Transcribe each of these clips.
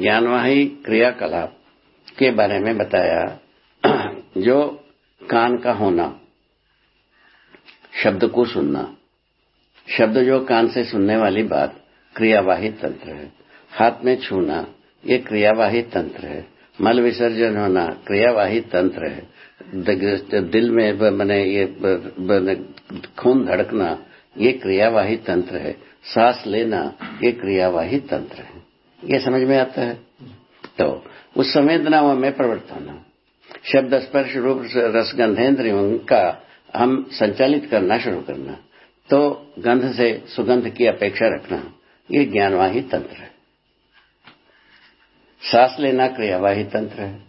ज्ञानवाही क्रियाकलाप के बारे में बताया। जो कान का होना, शब्द को सुनना। शब्द जो कान से सुनने वाली बात क्रियावाही तंत्र है। हाथ में छूना, ये क्रियावाही तंत्र है। मल विसर्जन होना क्रियावाही तंत्र है। दिल में मैंने ये खून धड़कना, ये क्रियावाही तंत्र है। सांस लेना, ये क्रियावाही तंत्र है। ये समझ में आता है? तो उस संवेदनाओं में प्रवृत्त होना शब्द स्पर्श रूप रसगंधेन्द्रियों का हम संचालित करना शुरू करना। तो गंध से सुगंध की अपेक्षा रखना, ये ज्ञानवाही तंत्र है। सांस लेना क्रियावाही तंत्र है।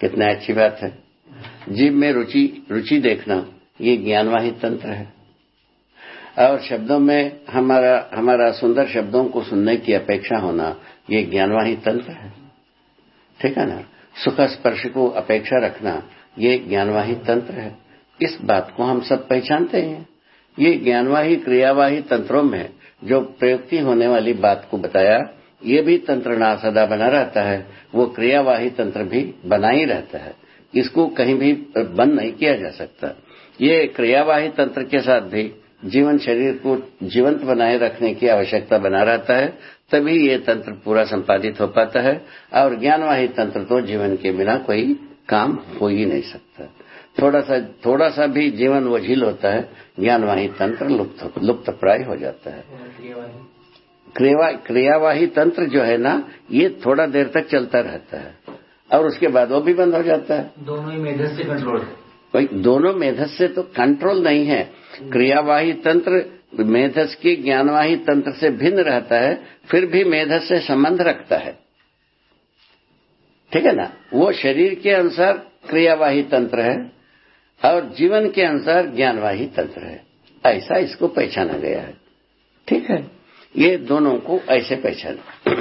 कितना अच्छी बात है। जीव में रुचि रुचि देखना, ये ज्ञानवाही तंत्र है। और शब्दों में हमारा हमारा सुंदर शब्दों को सुनने की अपेक्षा होना, ये ज्ञानवाही तंत्र है। ठीक है ना? सुख स्पर्श को अपेक्षा रखना, ये ज्ञानवाही तंत्र है। इस बात को हम सब पहचानते हैं। ये ज्ञानवाही क्रियावाही तंत्रों में जो प्रयुक्ति होने वाली बात को बताया, ये भी तंत्र ना सदा बना रहता है। वो क्रियावाही तंत्र भी बना ही रहता है। इसको कहीं भी बंद नहीं किया जा सकता। ये क्रियावाही तंत्र के साथ भी जीवन शरीर को जीवंत बनाए रखने की आवश्यकता बना रहता है तभी ये तंत्र पूरा संपादित हो पाता है और ज्ञानवाही तंत्र तो जीवन के बिना कोई काम हो ही नहीं सकता। थोड़ा सा थोड़ा सा भी जीवन वझील होता है ज्ञानवाही तंत्र लुप्त लुप्त प्राय हो जाता है। क्रियावाही तंत्र जो है ना ये थोड़ा देर तक चलता रहता है और उसके बाद वो भी बंद हो जाता है। दोनों ही मेधस से कंट्रोल है। दोनों मेधस से तो कंट्रोल नहीं है क्रियावाही तंत्र मेधस की ज्ञानवाही तंत्र से भिन्न रहता है, फिर भी मेधस से संबंध रखता है। ठीक है ना? वो शरीर के अनुसार क्रियावाही तंत्र है और जीवन के अनुसार ज्ञानवाही तंत्र है। ऐसा इसको पहचाना गया है। ठीक है? ये दोनों को ऐसे पहचाना।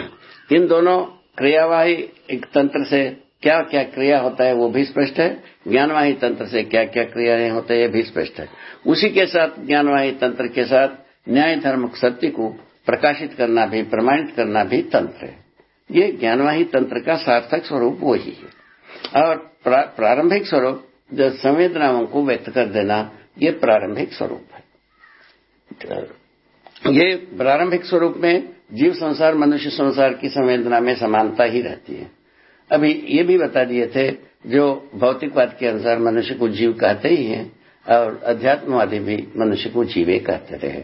इन दोनों क्रियावाही तंत्र से क्या क्या क्रिया होता है वो भी स्पष्ट है? ज्ञानवाही तंत्र से क्या क्या क्रियाएँ होते हैं भी स्पष्ट है। उसी के साथ ज्ञानवाही तंत्र के साथ न्याय धर्म सत्य को प्रकाशित करना भी प्रमाणित करना भी तंत्र है। ये ज्ञानवाही तंत्र का सार्थक स्वरूप वही है। और प्रा, प्रारंभिक स्वरूप जो संवेदनाओं को व्यक्त कर देना ये प्रारंभिक स्वरूप है। ये प्रारंभिक स्वरूप में जीव संसार मनुष्य संसार की संवेदना में समानता ही रहती है। अभी ये भी बता दिए थे जो भौतिकवाद के अनुसार मनुष्य को जीव कहते ही हैं और अध्यात्मवादी भी मनुष्य को जीवे कहते रहे।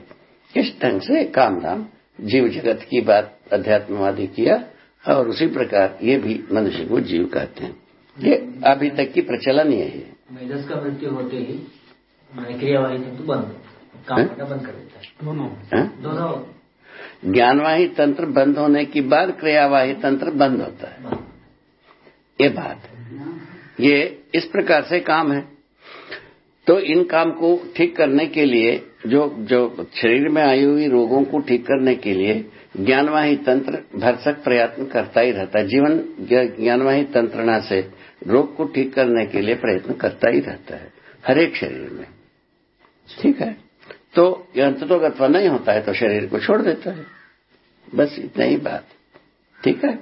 इस ढंग से काम धाम जीव जगत की बात अध्यात्मवादी किया और उसी प्रकार ये भी मनुष्य को जीव कहते हैं। ये अभी तक की प्रचलन ये है। मेधस का मृत्यु होते ही क्रियावाही तंतु बंद काम बंद कर देता है। दोनों। दोनों। ज्ञानवाही तंत्र बंद होने के बाद क्रियावाही तंत्र बंद होता है। ये बात। ये इस प्रकार से काम है। तो इन काम को ठीक करने के लिए, जो जो शरीर में आई हुई रोगों को ठीक करने के लिए ज्ञानवाही तंत्र भरसक प्रयत्न करता ही रहता है। जीवन ज्ञानवाही तंत्रणा से रोग को ठीक करने के लिए प्रयत्न करता ही रहता है, हर एक शरीर में। ठीक है? तो तो नहीं होता है तो शरीर को छोड़ देता है। बस इतना ही बात। ठीक है?